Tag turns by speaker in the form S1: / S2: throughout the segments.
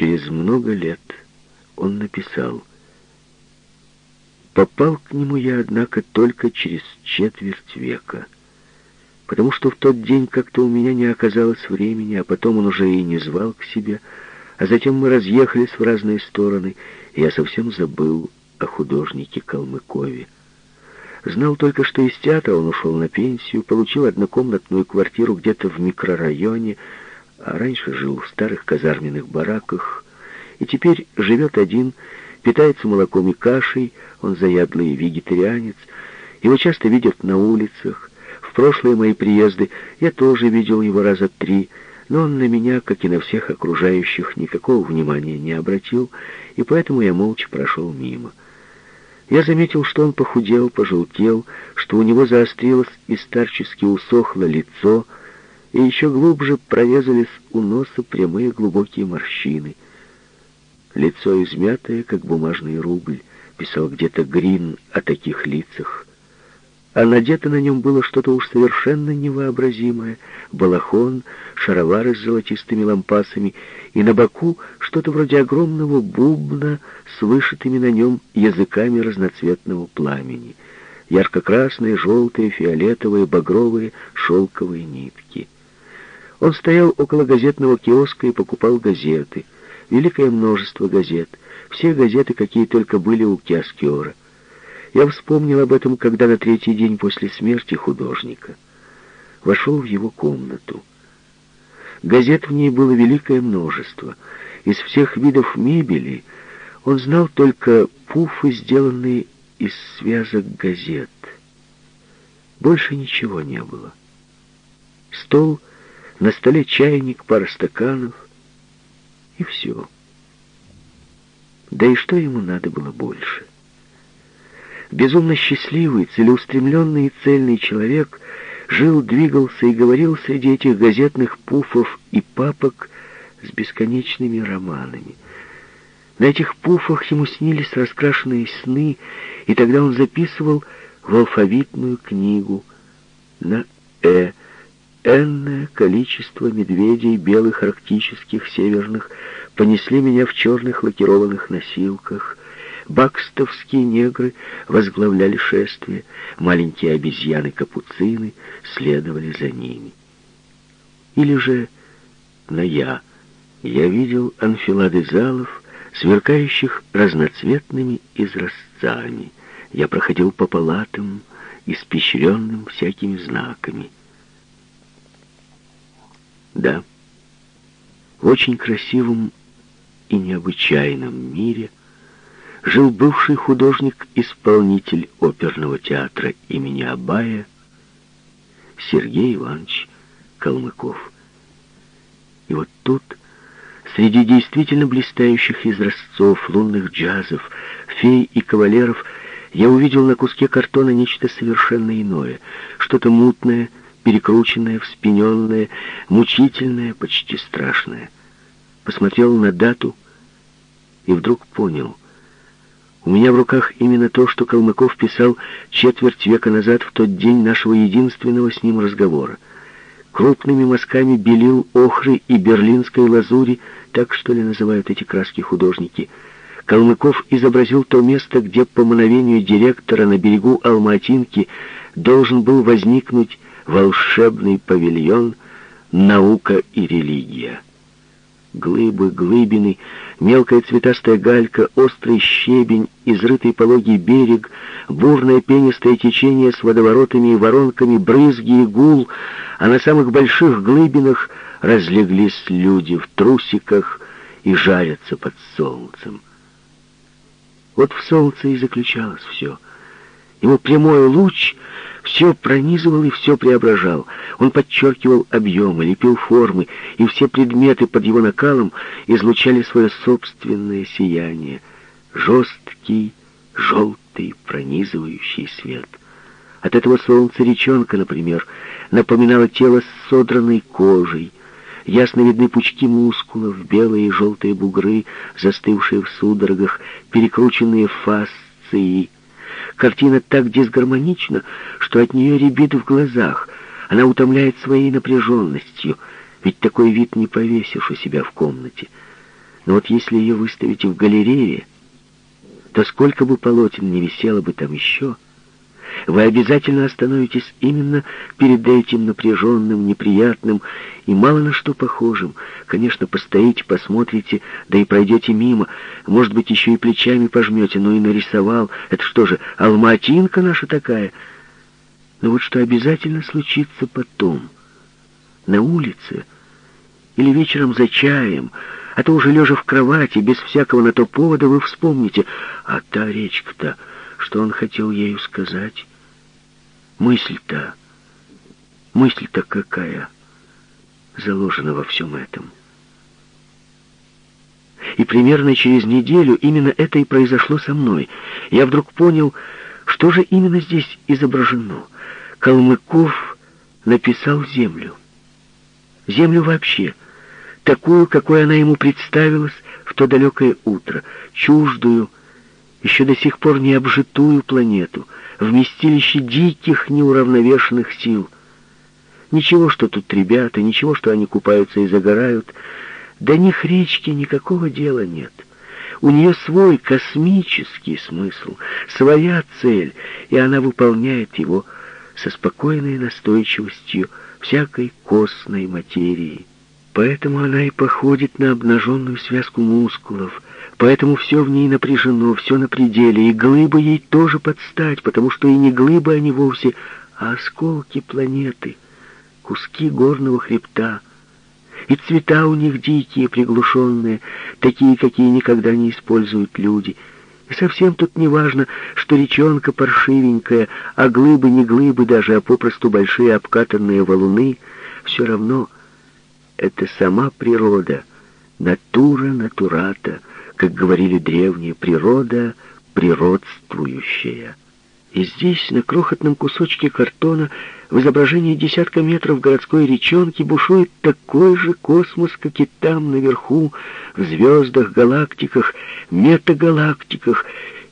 S1: Через много лет он написал Попал к нему я, однако, только через четверть века, потому что в тот день как-то у меня не оказалось времени, а потом он уже и не звал к себе, а затем мы разъехались в разные стороны, и я совсем забыл о художнике Калмыкове. Знал только, что из театра он ушел на пенсию, получил однокомнатную квартиру где-то в микрорайоне, а раньше жил в старых казарменных бараках, и теперь живет один, питается молоком и кашей, он заядлый вегетарианец, его часто видят на улицах. В прошлые мои приезды я тоже видел его раза три, но он на меня, как и на всех окружающих, никакого внимания не обратил, и поэтому я молча прошел мимо. Я заметил, что он похудел, пожелтел, что у него заострилось и старчески усохло лицо, и еще глубже прорезались у носа прямые глубокие морщины. Лицо измятое, как бумажный рубль, писал где-то Грин о таких лицах. А надето на нем было что-то уж совершенно невообразимое. Балахон, шаровары с золотистыми лампасами, и на боку что-то вроде огромного бубна с вышитыми на нем языками разноцветного пламени. Ярко-красные, желтые, фиолетовые, багровые, шелковые нитки. Он стоял около газетного киоска и покупал газеты. Великое множество газет. Все газеты, какие только были у Киоскиора. Я вспомнил об этом, когда на третий день после смерти художника вошел в его комнату. Газет в ней было великое множество. Из всех видов мебели он знал только пуфы, сделанные из связок газет. Больше ничего не было. Стол, на столе чайник, пара стаканов и все. Да и что ему надо было больше? Безумно счастливый, целеустремленный и цельный человек жил, двигался и говорил среди этих газетных пуфов и папок с бесконечными романами. На этих пуфах ему снились раскрашенные сны, и тогда он записывал в алфавитную книгу на «э» энное количество медведей белых арктических северных понесли меня в черных лакированных носилках, Бакстовские негры возглавляли шествие, маленькие обезьяны-капуцины следовали за ними. Или же на «я» я видел анфилады залов, сверкающих разноцветными изразцами. Я проходил по палатам, испещренным всякими знаками. Да, в очень красивом и необычайном мире — жил бывший художник-исполнитель оперного театра имени Абая Сергей Иванович Калмыков. И вот тут, среди действительно блистающих изразцов, лунных джазов, фей и кавалеров, я увидел на куске картона нечто совершенно иное, что-то мутное, перекрученное, вспененное, мучительное, почти страшное. Посмотрел на дату и вдруг понял, у меня в руках именно то, что Калмыков писал четверть века назад, в тот день нашего единственного с ним разговора. Крупными мазками белил охры и берлинской лазури, так что ли называют эти краски художники. Калмыков изобразил то место, где по мановению директора на берегу Алматинки должен был возникнуть волшебный павильон «Наука и религия». Глыбы, глыбины, мелкая цветастая галька, острый щебень, изрытый пологий берег, бурное пенистое течение с водоворотами и воронками, брызги и гул, а на самых больших глыбинах разлеглись люди в трусиках и жарятся под солнцем. Вот в солнце и заключалось все. Его прямой луч — все пронизывал и все преображал. Он подчеркивал объемы, лепил формы, и все предметы под его накалом излучали свое собственное сияние. Жесткий, желтый, пронизывающий свет. От этого солнца речонка, например, напоминала тело с содранной кожей. Ясно видны пучки мускулов, белые и желтые бугры, застывшие в судорогах, перекрученные фасции — Картина так дисгармонична, что от нее рябит в глазах. Она утомляет своей напряженностью, ведь такой вид не повесишь у себя в комнате. Но вот если ее выставить в галерее, то сколько бы полотен не висело бы там еще, вы обязательно остановитесь именно перед этим напряженным, неприятным и мало на что похожим. Конечно, постоите, посмотрите, да и пройдете мимо. Может быть, еще и плечами пожмете, ну и нарисовал. Это что же, алматинка наша такая? Но вот что обязательно случится потом. На улице или вечером за чаем, а то уже лежа в кровати, без всякого на то повода, вы вспомните, а та речка-то, что он хотел ею сказать? Мысль-то, мысль-то какая заложена во всем этом. И примерно через неделю именно это и произошло со мной. Я вдруг понял, что же именно здесь изображено. Калмыков написал землю. Землю вообще — такую, какой она ему представилась в то далекое утро, чуждую, еще до сих пор не обжитую планету, вместилище диких неуравновешенных сил. Ничего, что тут ребята, ничего, что они купаются и загорают, до них речки никакого дела нет. У нее свой космический смысл, своя цель, и она выполняет его со спокойной настойчивостью всякой костной материи. Поэтому она и походит на обнаженную связку мускулов, поэтому все в ней напряжено, все на пределе, и глыбы ей тоже подстать, потому что и не глыбы они вовсе, а осколки планеты, куски горного хребта. И цвета у них дикие, приглушенные, такие, какие никогда не используют люди. И совсем тут не важно, что речонка паршивенькая, а глыбы не глыбы даже, а попросту большие обкатанные валуны, все равно — это сама природа, натура натурата, как говорили древние, природа природствующая. И здесь, на крохотном кусочке картона, в изображении десятка метров городской речонки бушует такой же космос, как и там, наверху, в звездах, галактиках, метагалактиках,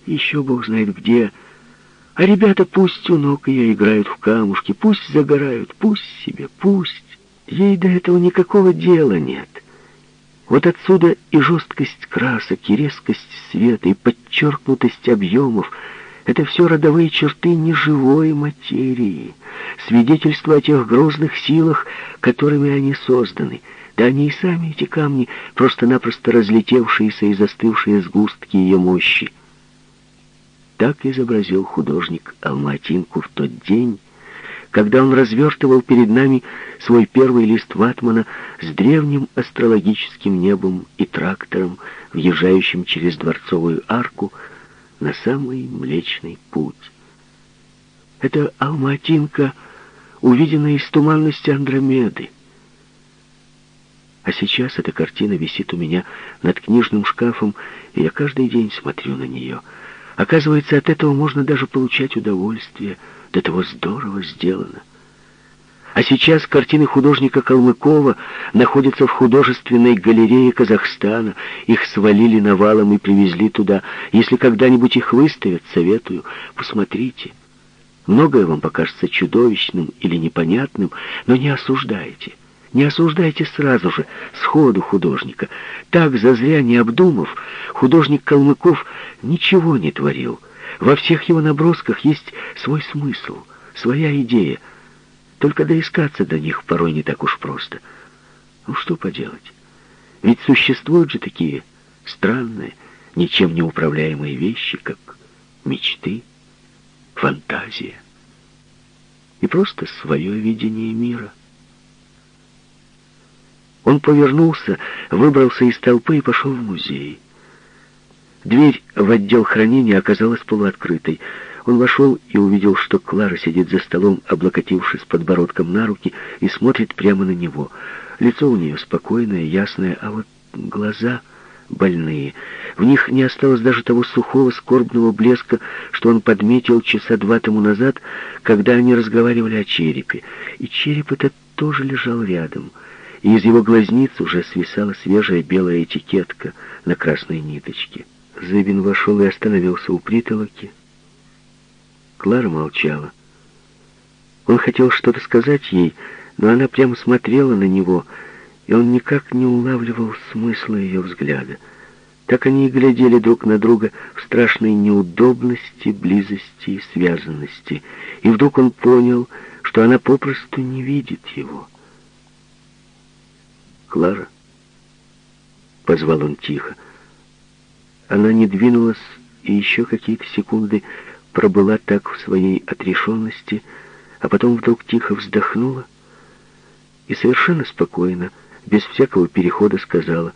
S1: еще бог знает где. А ребята пусть у ног ее играют в камушки, пусть загорают, пусть себе, пусть. Ей до этого никакого дела нет. Вот отсюда и жесткость красок, и резкость света, и подчеркнутость объемов — это все родовые черты неживой материи, свидетельство о тех грозных силах, которыми они созданы. Да они и сами, эти камни, просто-напросто разлетевшиеся и застывшие сгустки ее мощи. Так изобразил художник Алматинку в тот день, когда он развертывал перед нами свой первый лист ватмана с древним астрологическим небом и трактором, въезжающим через дворцовую арку на самый Млечный Путь. Это Алматинка, увиденная из туманности Андромеды. А сейчас эта картина висит у меня над книжным шкафом, и я каждый день смотрю на нее. Оказывается, от этого можно даже получать удовольствие — до того здорово сделано. А сейчас картины художника Калмыкова находятся в художественной галерее Казахстана. Их свалили навалом и привезли туда. Если когда-нибудь их выставят, советую, посмотрите. Многое вам покажется чудовищным или непонятным, но не осуждайте. Не осуждайте сразу же, сходу художника. Так, зазря не обдумав, художник Калмыков ничего не творил. Во всех его набросках есть свой смысл, своя идея. Только доискаться до них порой не так уж просто. Ну что поделать? Ведь существуют же такие странные, ничем не управляемые вещи, как мечты, фантазия и просто свое видение мира. Он повернулся, выбрался из толпы и пошел в музей. Дверь в отдел хранения оказалась полуоткрытой. Он вошел и увидел, что Клара сидит за столом, облокотившись подбородком на руки, и смотрит прямо на него. Лицо у нее спокойное, ясное, а вот глаза больные. В них не осталось даже того сухого, скорбного блеска, что он подметил часа два тому назад, когда они разговаривали о черепе. И череп этот тоже лежал рядом. И из его глазниц уже свисала свежая белая этикетка на красной ниточке. Зыбин вошел и остановился у притолоки. Клара молчала. Он хотел что-то сказать ей, но она прямо смотрела на него, и он никак не улавливал смысла ее взгляда. Так они и глядели друг на друга в страшной неудобности, близости и связанности. И вдруг он понял, что она попросту не видит его. «Клара?» — позвал он тихо. Она не двинулась и еще какие-то секунды пробыла так в своей отрешенности, а потом вдруг тихо вздохнула и совершенно спокойно, без всякого перехода сказала,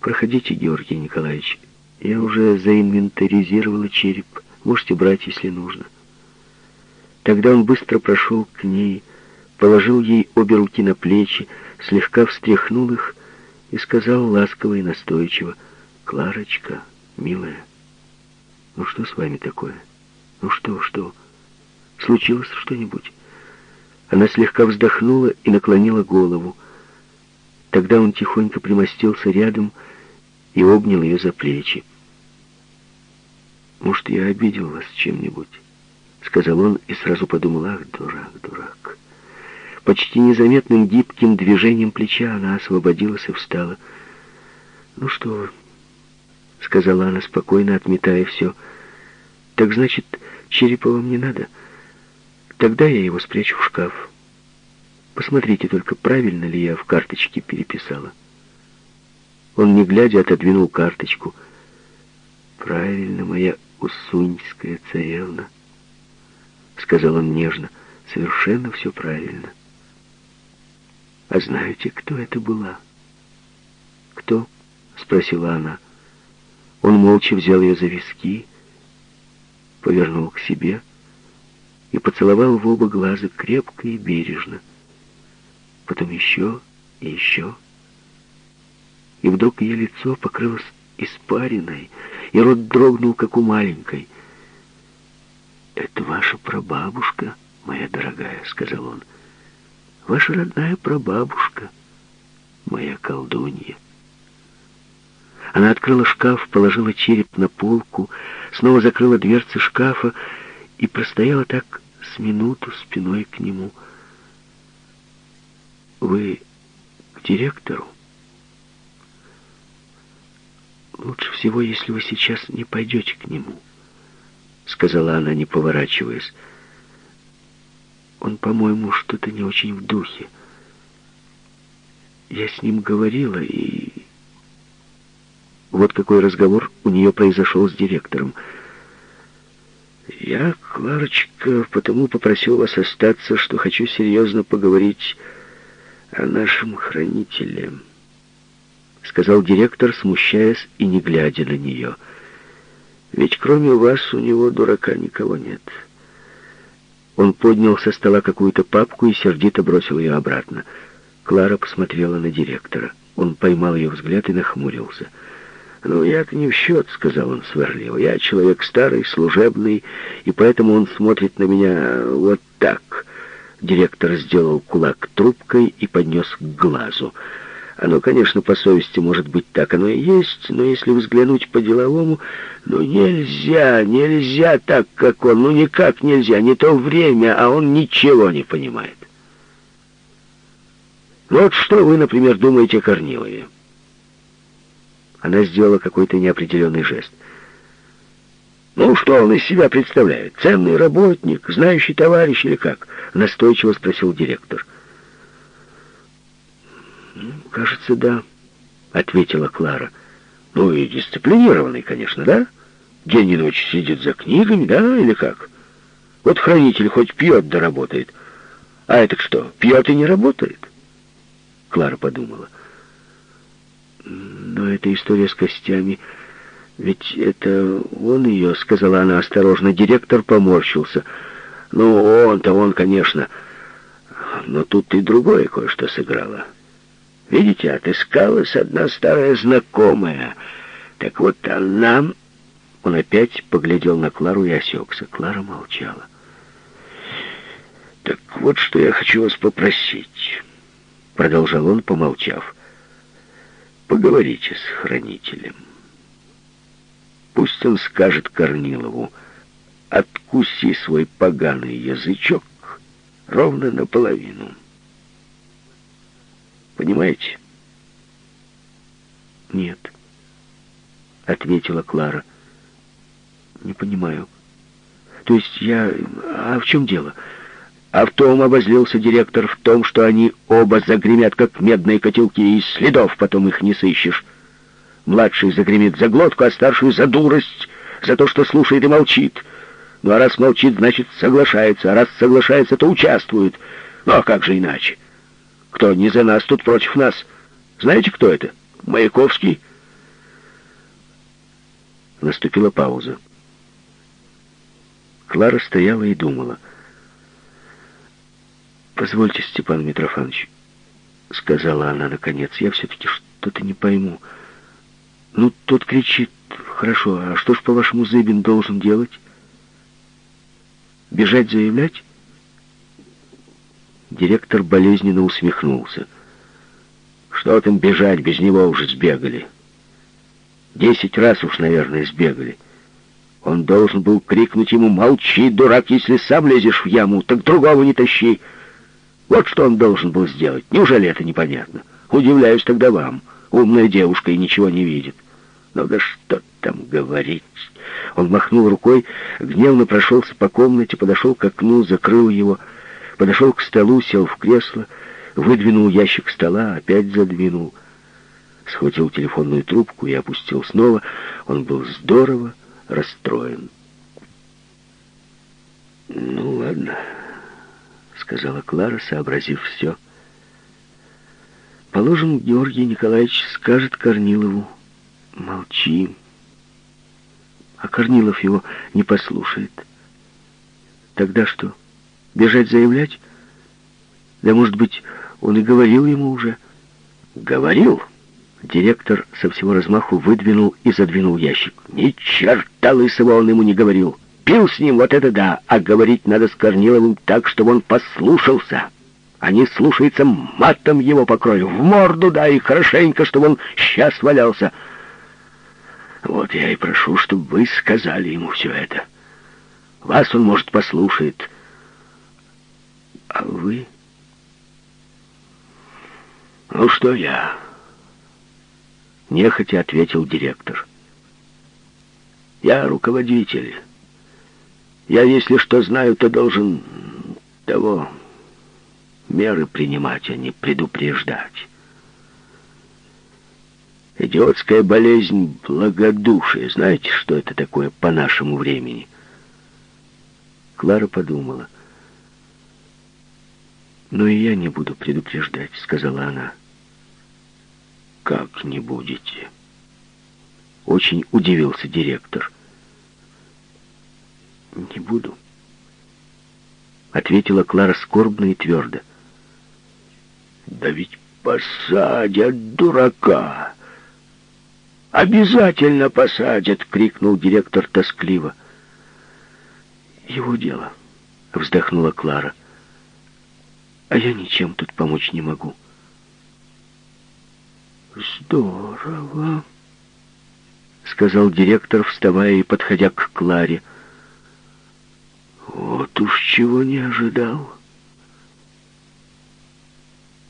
S1: «Проходите, Георгий Николаевич, я уже заинвентаризировала череп, можете брать, если нужно». Тогда он быстро прошел к ней, положил ей обе руки на плечи, слегка встряхнул их и сказал ласково и настойчиво, «Кларочка, милая, ну что с вами такое? Ну что, что? Случилось что-нибудь?» Она слегка вздохнула и наклонила голову. Тогда он тихонько примостился рядом и обнял ее за плечи. «Может, я обидел вас чем-нибудь?» — сказал он и сразу подумал, «Ах, дурак, дурак». Почти незаметным гибким движением плеча она освободилась и встала. «Ну что вы?» — сказала она спокойно, отметая все. «Так значит, черепа вам не надо? Тогда я его спрячу в шкаф». Посмотрите только, правильно ли я в карточке переписала. Он, не глядя, отодвинул карточку. «Правильно, моя усуньская царевна», — сказал он нежно. «Совершенно все правильно». «А знаете, кто это была?» «Кто?» — спросила она. Он молча взял ее за виски, повернул к себе и поцеловал в оба глаза крепко и бережно потом еще и еще. И вдруг ее лицо покрылось испариной, и рот дрогнул, как у маленькой. «Это ваша прабабушка, моя дорогая», — сказал он. «Ваша родная прабабушка, моя колдунья». Она открыла шкаф, положила череп на полку, снова закрыла дверцы шкафа и простояла так с минуту спиной к нему — вы к директору? Лучше всего, если вы сейчас не пойдете к нему, сказала она, не поворачиваясь. Он, по-моему, что-то не очень в духе. Я с ним говорила, и... Вот какой разговор у нее произошел с директором. «Я, Кларочка, потому попросил вас остаться, что хочу серьезно поговорить о нашем хранителе», — сказал директор, смущаясь и не глядя на нее. «Ведь кроме вас у него, дурака, никого нет». Он поднял со стола какую-то папку и сердито бросил ее обратно. Клара посмотрела на директора. Он поймал ее взгляд и нахмурился. «Ну, я-то не в счет», — сказал он сварливо. «Я человек старый, служебный, и поэтому он смотрит на меня вот так». Директор сделал кулак трубкой и поднес к глазу. Оно, конечно, по совести может быть так, оно и есть, но если взглянуть по-деловому, ну нельзя, нельзя так, как он, ну никак нельзя, не то время, а он ничего не понимает. Вот что вы, например, думаете о Корнилове? Она сделала какой-то неопределенный жест. «Ну, что он из себя представляет? Ценный работник, знающий товарищ или как?» — настойчиво спросил директор. «Кажется, да», — ответила Клара. «Ну и дисциплинированный, конечно, да? День и ночь сидит за книгами, да, или как? Вот хранитель хоть пьет да работает. А этот что, пьет и не работает?» Клара подумала. «Но эта история с костями...» «Ведь это он ее», — сказала она осторожно. Директор поморщился. «Ну, он-то он, конечно. Но тут и другое кое-что сыграло. Видите, отыскалась одна старая знакомая. Так вот она...» Он опять поглядел на Клару и осекся. Клара молчала. «Так вот, что я хочу вас попросить», — продолжал он, помолчав. «Поговорите с хранителем». Пусть он скажет Корнилову, откуси свой поганый язычок ровно наполовину. Понимаете? «Нет», — ответила Клара. «Не понимаю. То есть я... А в чем дело?» А в том обозлился директор, в том, что они оба загремят, как медные котелки, и следов потом их не сыщешь. Младший загремит за глотку, а старший за дурость, за то, что слушает и молчит. Ну а раз молчит, значит соглашается, а раз соглашается, то участвует. Ну а как же иначе? Кто не за нас, тут против нас. Знаете, кто это? Маяковский. Наступила пауза. Клара стояла и думала — «Позвольте, Степан Митрофанович», — сказала она наконец, — «я все-таки что-то не пойму. Ну, тот кричит, хорошо, а что ж, по-вашему, Зыбин должен делать? Бежать заявлять?» Директор болезненно усмехнулся. «Что там бежать, без него уже сбегали. Десять раз уж, наверное, сбегали». Он должен был крикнуть ему «Молчи, дурак, если сам лезешь в яму, так другого не тащи!» Вот что он должен был сделать. Неужели это непонятно? Удивляюсь тогда вам. Умная девушка и ничего не видит. Но да что там говорить? Он махнул рукой, гневно прошелся по комнате, подошел к окну, закрыл его, подошел к столу, сел в кресло, выдвинул ящик стола, опять задвинул. Схватил телефонную трубку и опустил снова. Он был здорово расстроен. «Ну, ладно», сказала Клара, сообразив все. Положим, Георгий Николаевич скажет Корнилову, молчи. А Корнилов его не послушает. Тогда что, бежать заявлять? Да, может быть, он и говорил ему уже. Говорил? Директор со всего размаху выдвинул и задвинул ящик. Ни черта лысого он ему не говорил. Пил с ним, вот это да, а говорить надо с Корниловым так, чтобы он послушался. А не слушается, матом его покрою. В морду, да, и хорошенько, чтобы он сейчас валялся. Вот я и прошу, чтобы вы сказали ему все это. Вас он, может, послушает. А вы? Ну что я? Нехотя ответил директор. Я руководитель. Я, если что знаю, то должен того меры принимать, а не предупреждать. Идиотская болезнь благодушия. Знаете, что это такое по нашему времени? Клара подумала. «Но и я не буду предупреждать», — сказала она. «Как не будете?» Очень удивился директор. «Не буду», — ответила Клара скорбно и твердо. «Да ведь посадят дурака!» «Обязательно посадят!» — крикнул директор тоскливо. «Его дело», — вздохнула Клара. «А я ничем тут помочь не могу». «Здорово», — сказал директор, вставая и подходя к Кларе. Вот уж чего не ожидал.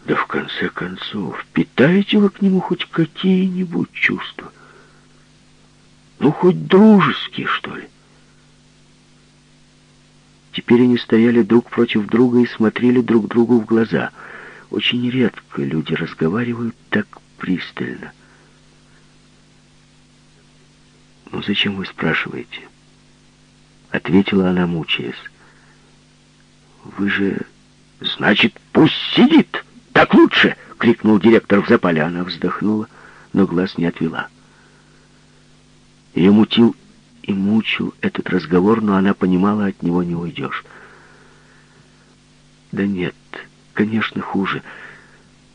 S1: Да в конце концов, питаете вы к нему хоть какие-нибудь чувства? Ну, хоть дружеские, что ли? Теперь они стояли друг против друга и смотрели друг другу в глаза. Очень редко люди разговаривают так пристально. «Ну, зачем вы спрашиваете?» ответила она, мучаясь. «Вы же...» «Значит, пусть сидит! Так лучше!» — крикнул директор в запале. Она вздохнула, но глаз не отвела. Ее мутил и мучил этот разговор, но она понимала, от него не уйдешь. Да нет, конечно, хуже.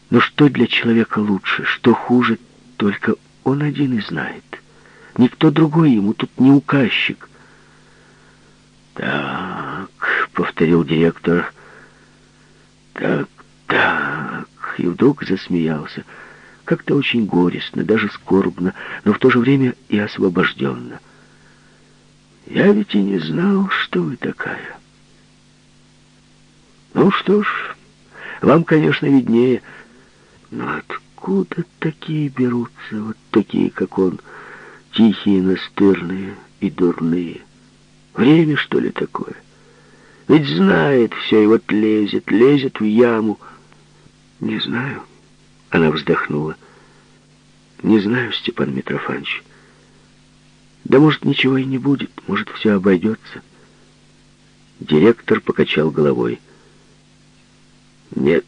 S1: Но что для человека лучше, что хуже, только он один и знает. Никто другой ему тут не указчик. «Так», — повторил директор, — «так, так», и вдруг засмеялся. Как-то очень горестно, даже скорбно, но в то же время и освобожденно. «Я ведь и не знал, что вы такая». «Ну что ж, вам, конечно, виднее, но откуда такие берутся, вот такие, как он, тихие, настырные и дурные? Время, что ли, такое? Ведь знает все, и вот лезет, лезет в яму. Не знаю. Она вздохнула. Не знаю, Степан Митрофанович. Да может, ничего и не будет, может, все обойдется. Директор покачал головой. Нет.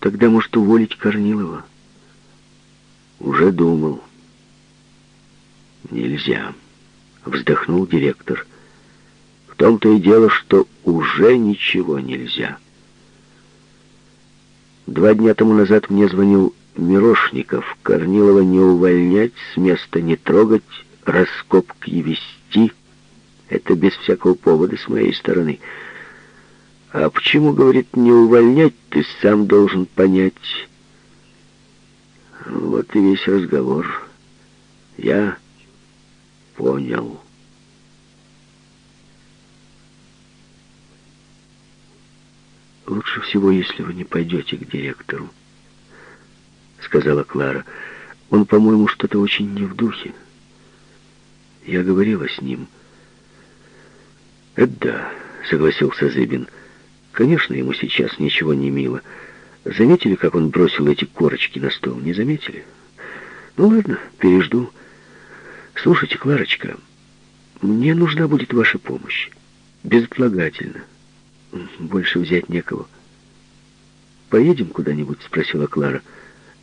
S1: Тогда, может, уволить Корнилова? Уже думал. Нельзя. Вздохнул директор. В том-то и дело, что уже ничего нельзя. Два дня тому назад мне звонил Мирошников. Корнилова не увольнять, с места не трогать, раскопки вести. Это без всякого повода с моей стороны. А почему, говорит, не увольнять, ты сам должен понять. Вот и весь разговор. Я понял. Лучше всего, если вы не пойдете к директору, сказала Клара. Он, по-моему, что-то очень не в духе. Я говорила с ним. Это да, согласился Зыбин. Конечно, ему сейчас ничего не мило. Заметили, как он бросил эти корочки на стол? Не заметили? Ну ладно, пережду. Слушайте, Кларочка, мне нужна будет ваша помощь. Безотлагательно. Больше взять некого. «Поедем куда-нибудь?» — спросила Клара.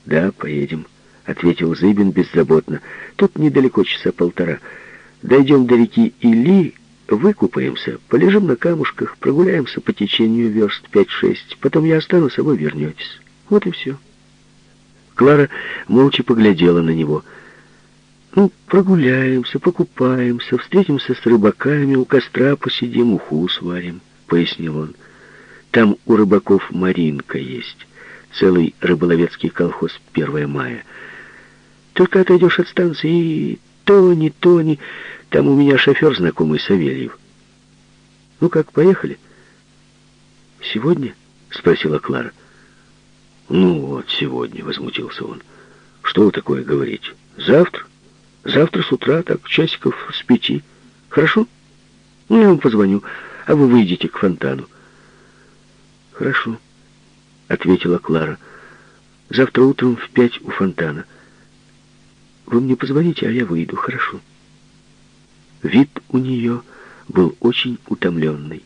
S1: «Да, поедем», — ответил Зыбин беззаботно. «Тут недалеко часа полтора. Дойдем до реки Или, выкупаемся, полежим на камушках, прогуляемся по течению верст пять-шесть. Потом я останусь, а вы вернетесь. Вот и все». Клара молча поглядела на него. «Ну, прогуляемся, покупаемся, встретимся с рыбаками, у костра посидим, уху сварим». — пояснил он. «Там у рыбаков Маринка есть, целый рыболовецкий колхоз 1 мая. Только отойдешь от станции и Тони, Тони, там у меня шофер знакомый Савельев. Ну как, поехали?» «Сегодня?» — спросила Клара. «Ну вот, сегодня», — возмутился он. «Что вы такое говорите? Завтра? Завтра с утра, так, часиков с пяти. Хорошо? Ну, я вам позвоню а вы выйдете к фонтану. Хорошо, ответила Клара. Завтра утром в пять у фонтана. Вы мне позвоните, а я выйду, хорошо? Вид у нее был очень утомленный.